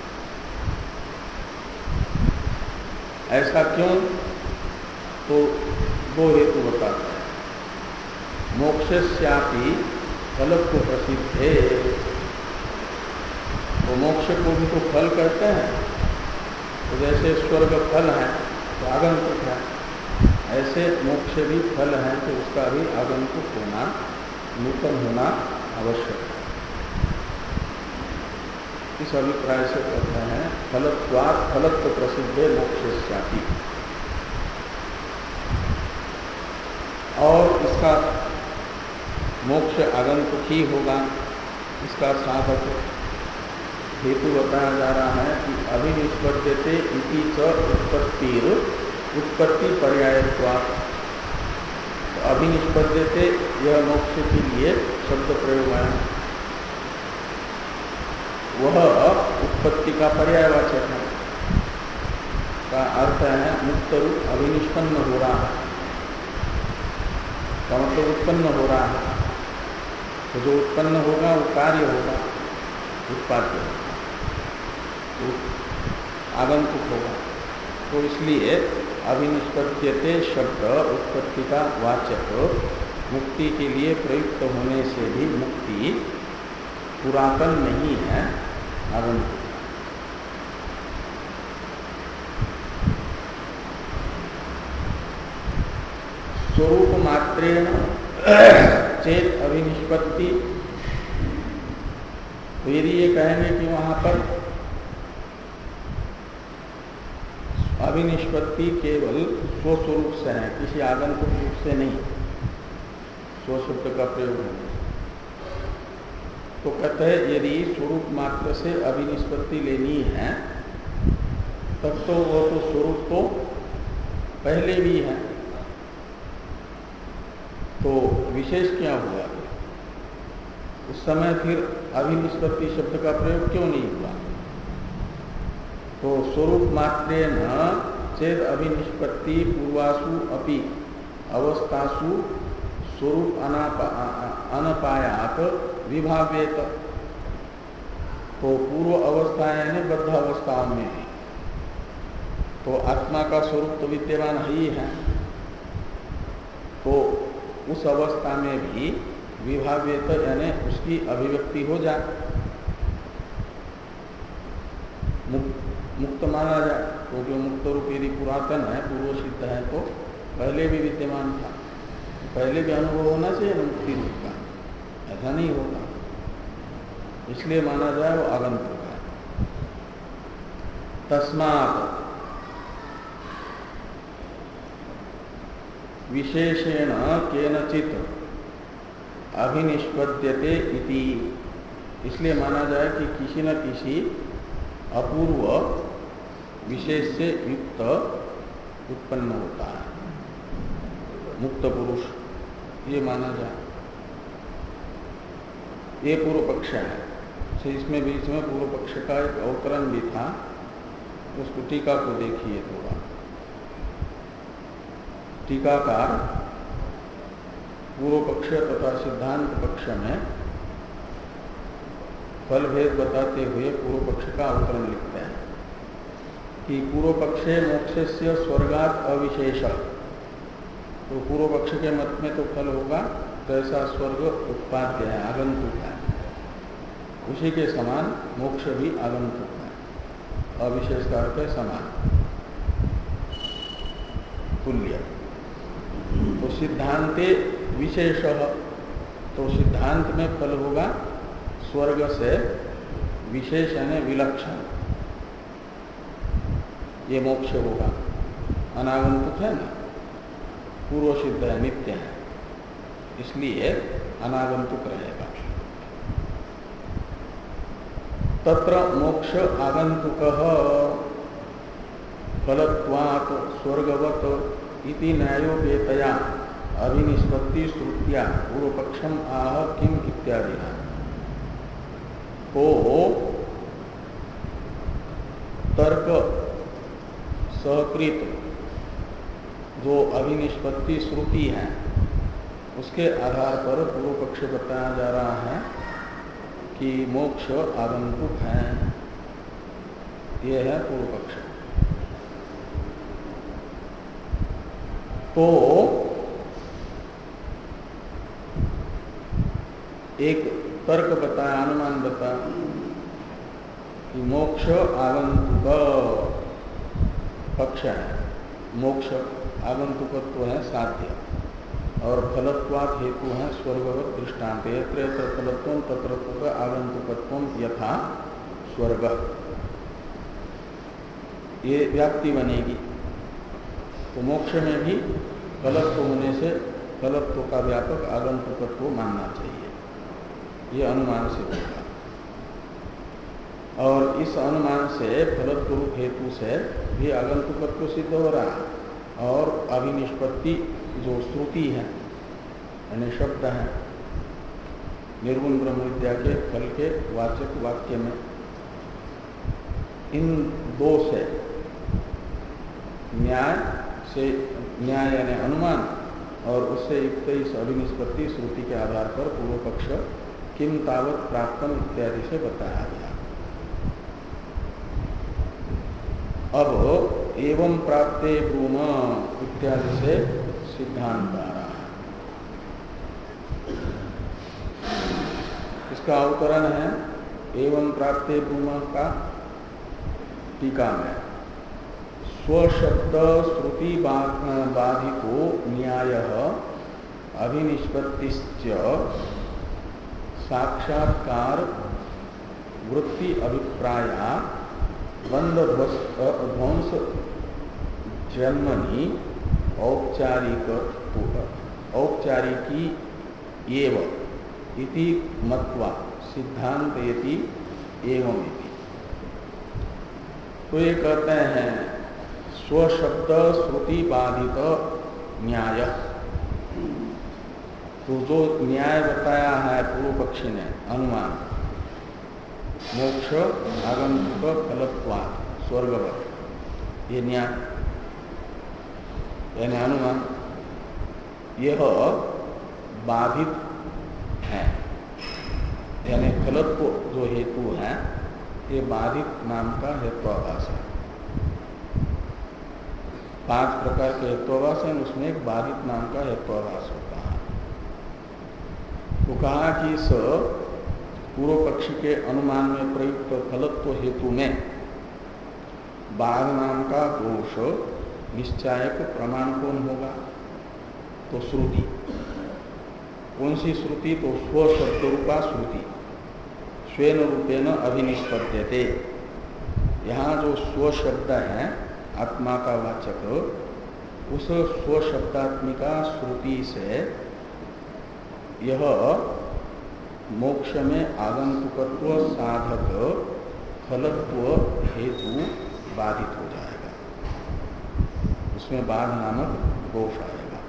ऐसा क्यों? तो दो हेतु बताते हैं। मोक्ष श्यापी फल को प्रसिद्ध है। तो मोक्ष को भी तो फल कहते हैं। तो जैसे स्वर्ग फल है तो आगंतुक है। ऐसे मोक्ष भी फल है तो उसका भी आगंतुक होना, नूतन होना आवश्यक है। इस अभिप्राय से कहते हैं फलत्वाद फलत्व प्रसिद्ध मोक्ष जाति और इसका मोक्ष आगंतुक ही होगा। इसका साधक हेतु बताया जा रहा है कि अभिनिष्पद्यते इति च उत्पत्ति उत्पत्ति पर्याय तो अभिनिष्पद्यते यह मोक्ष के लिए शब्द प्रयोग है। वह उत्पत्ति का पर्यायवाचक है। का अर्थ है मुक्त रूप अभिनिष्पन्न हो रहा है। का मतलब उत्पन्न हो रहा है? तो जो उत्पन्न होगा, वो कार्य होगा उत्पाद्य आगंतुक होगा। तो इसलिए अभिनिष्पत्यते शब्द उत्पत्ति का वाचक मुक्ति के लिए प्रयुक्त होने से भी मुक्ति पुरातन नहीं है। स्वरूप मात्रेण चेत अभिनिष्पत्ति तो ये कहेंगे कि वहाँ पर अभिनिष्पत्ति केवल स्वस्वरूप से है, किसी आगंतुक रूप से नहीं। स्वशब्द का प्रयोग है। तो कहते हैं, यदि स्वरूप मात्र से अभिनिष्पत्ति लेनी है, तब तो वह तो स्वरूप तो पहले भी है। तो विशेष क्या हुआ? उस समय फिर अभिनिष्पत्ति शब्द का प्रयोग क्यों नहीं हुआ? तो स्वरूप मात्रे न चेत अभिनिष्पत्ति पूर्वासु अपि अवस्थासु स्वरूप अनपायात विभाव्यत तो पूर्व अवस्था यानी बद्ध अवस्था में तो आत्मा का स्वरूप तो विद्यमान ही है तो उस अवस्था में भी विभाव्यत यानी उसकी अभिव्यक्ति हो जाए। मुक्त माना जाए। क्योंकि तो मुक्त रूप यदि पुरातन है पूर्व सिद्ध है तो पहले भी विद्यमान था। पहले भी अनुभव होना चाहिए ना मुक्ति का ऐसा नहीं होता इसलिए माना जाए वो आगंतुक है तस्मात विशेषेण केनचित अभिनिष्पद्यते इति। इसलिए माना जाए कि किसी न किसी अपूर्व विशेष से युक्त उत्पन्न होता है। मुक्त पुरुष। ये माना जाए ये पूर्व पक्ष है। तो इसमें बीच में पूर्व पक्ष का एक अवतरण भी था। उसको टीका को देखिए थोड़ा। टीकाकार पूर्व पक्ष तथा सिद्धांत पक्ष में फल भेद बताते हुए पूर्व पक्ष का अवतरण लिखते हैं कि पूर्व पक्षे मोक्ष से स्वर्गात अविशेष। तो पूर्व पक्ष के मत में तो फल होगा कैसा स्वर्ग उत्पाद्य है आगंतुक है। उसी के समान मोक्ष भी आगंतुक है। अविशेष का अर्थ है समान। तुल्य। तो सिद्धांते विशेष तो सिद्धांत में फल होगा, स्वर्ग से विशेष यानी विलक्षण। ये मोक्ष होगा। अनागंतुक है ना? पूर्व सिद्ध है नित्य है। इसलिए अनागंतुक रहेगा तत्र मोक्ष आगंतुक फलत्वात् स्वर्गवत इति न्यायोपेतया अभिनिष्पत्ति श्रुतिया पूर्व पक्षम आह किम इत्यादि तो तर्क सहकृत जो अभिनिष्पत्ति श्रुति है, उसके आधार पर पूर्व पक्ष बताया जा रहा है कि मोक्ष आगंतुक है। यह है पूर्व पक्ष तो एक तर्क बताया, अनुमान बताया कि मोक्ष आगंतुक पक्ष है। मोक्ष, आगंतुकत्व है, साध्य। और फलत्वात हेतु है, स्वर्गवत दृष्टांत। यत्र फलत्व तत्र आगंतुकत्व यथा स्वर्ग। ये व्याप्ति बनेगी। तो मोक्ष में भी फलत्व होने से फलत्व का व्यापक आगंतुकत्व मानना चाहिए। ये अनुमान से होगा। और इस अनुमान से, फलत्व हेतु से भी आगंतुकत्व सिद्ध हो रहा है। और अभिनिष्पत्ति जो श्रुति है, यानी शब्द है, निर्गुण ब्रह्म विद्या के फल के वाचक वाक्य में, इन दो से न्याय से न्याय यानी अनुमान और उससे युक्त इस अभिनिष्पत्ति श्रुति के आधार पर पूर्व पक्ष किम तावत प्राप्त इत्यादि से बताया गया। अब एवं प्राप्ते ब्रूम इत्यादि से सिद्धांत आ रहा है। इसका अवतरण है, एवं प्राप्ते ब्रूम का टीका में। स्वशब्द श्रुति बाधितो न्याय अभिनिष्पत्ति साक्षात्कार वृत्ति अभिप्राया बंद ध्वंस जन्मनि औपचारिक औपचारिकी एव इति मत्वा सिद्धांत यति एवं तो ये कहते हैं, स्वशब्द श्रुति बाधित न्याय। तो जो न्याय बताया है पूर्व पक्षी ने, अनुमान। मोक्ष आगंतुक फलत्वा स्वर्गवत ये न्याय। यानी अनुमान यह बाधित है। यानी फलत्व जो हेतु है, ये बाधित नाम का हेत्वाभास है। पाँच प्रकार के हेत्वाभास है, उसमें एक बाधित नाम का हेत्वाभास होता है। तो कहा कि इस पूर्व पक्षी के अनुमान में प्रयुक्त फलत्व हेतु में बाघ नाम का दोष निश्चायक प्रमाण कौन होगा? तो श्रुति। कौन सी श्रुति? तो स्व शब्द रूपा श्रुति। स्वेन रूपेण अभिनिष्पद्यते। यहाँ जो स्व शब्द है, आत्मा का वाचक, उस स्व शब्दात्मिका श्रुति से यह मोक्ष में आगंतुकत्व साधक फलत्व, हेतु बाधित हो जाएगा। उसमें बाध नामक दोष आएगा।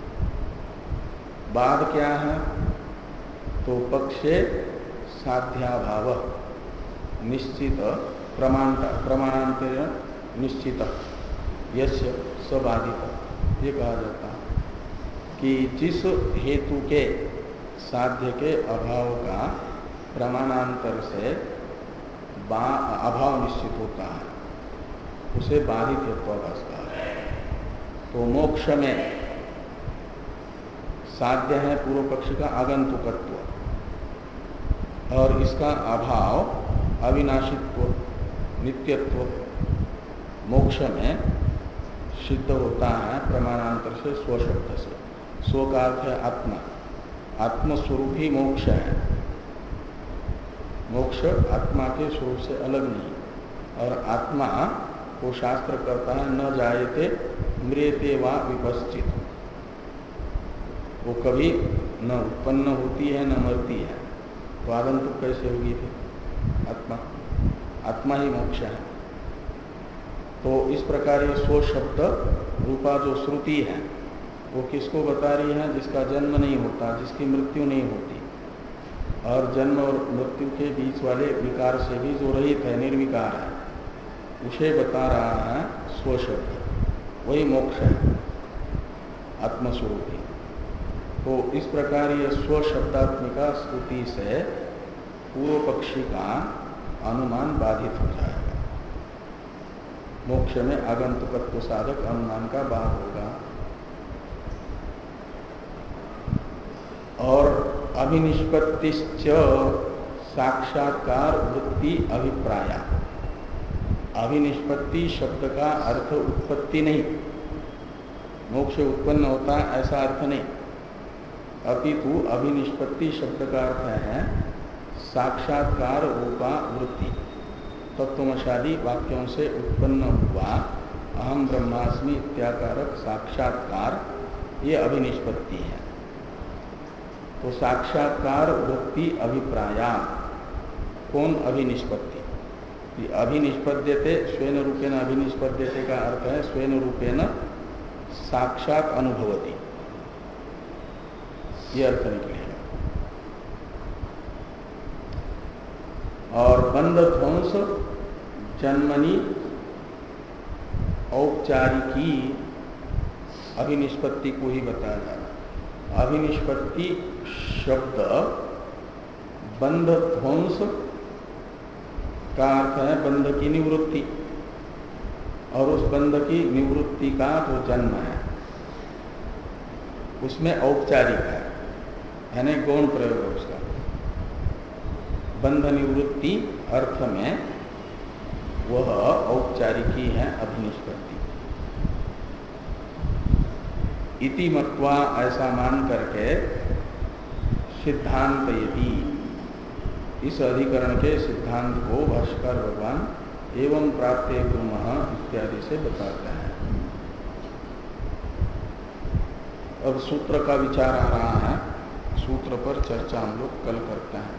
बाध क्या है? तो पक्षे साध्याभाव, निश्चित प्रमाण प्रमाणांतर निश्चित यश सबाधित ये कहा जाता है कि जिस हेतु के साध्य के अभाव का प्रमाणांतर से अभाव निश्चित होता है। उसे बाधित हेत्वाभास कहा तो मोक्ष में साध्य है पूर्व पक्ष का आगंतुकत्व और इसका अभाव अविनाशित्व, नित्यत्व मोक्ष में सिद्ध होता है प्रमाणांतर से स्वशब्द से। स्व का अर्थ है आत्मा। आत्मस्वरूप ही मोक्ष है। मोक्ष आत्मा के स्वरूप से अलग नहीं। और आत्मा को शास्त्र करता है, न जायते मृते व विपश्चित। वो कभी न उत्पन्न होती है, न मरती है। तो आगंतुक कैसे होगी फिर? आत्मा। आत्मा ही मोक्ष है। तो इस प्रकार ये सो शब्द रूपा जो श्रुति है वो किसको बता रही है? जिसका जन्म नहीं होता, जिसकी मृत्यु नहीं होती। और जन्म और मृत्यु के बीच वाले विकार से भी जो रहित है, निर्विकार है, उसे बता रहा है स्वशब्द। वही मोक्ष है, आत्मस्वरूपी। तो इस प्रकार ये स्वशब्दात्मिका स्तुति से पूर्व पक्षी का अनुमान बाधित हो जाएगा। मोक्ष में आगंतुकत्व साधक अनुमान का बाध होगा। और अभिनिष्पत्तिश्च साक्षात्कार वृत्ति अभिप्राय। अभिनिष्पत्ति शब्द का अर्थ उत्पत्ति नहीं। मोक्ष उत्पन्न होता है, ऐसा अर्थ नहीं। अपितु अभिनिष्पत्ति शब्द का अर्थ है साक्षात्कार रूपा वृत्ति। तत्वमशादी वाक्यों से उत्पन्न हुआ अहम ब्रह्मास्मि इत्याकारक साक्षात्कार, ये अभिनिष्पत्ति है। तो साक्षात्कार वृत्ति अभिप्राया। कौन अभिनिष्पत्ति? अभिनिष्पद्यते स्वयं रूपेण अभिनिष्पद्यते का अर्थ है स्वयं रूपेण साक्षात अनुभवती। ये अर्थ निकलेगा और बंध ध्वंस जन्मनी औपचारिकी अभिनिष्पत्ति को ही बताया जा रहा अभिनिष्पत्ति शब्द बंध ध्वंस का अर्थ है बंध की निवृत्ति। और उस बंध की निवृत्ति का जो जन्म है। उसमें औपचारिक है। यानी गौण प्रयोग है उसका। बंध निवृत्ति अर्थ में वह औपचारिकी है, अभिनिष्पत्ति। इति मत्वा ऐसा मान करके सिद्धांत यदि इस अधिकरण के सिद्धांत को भाष्कर भगवान एवं प्राप्त गुम इत्यादि से बताते हैं। अब सूत्र का विचार आ रहा है, सूत्र पर चर्चा हम लोग कल करते हैं।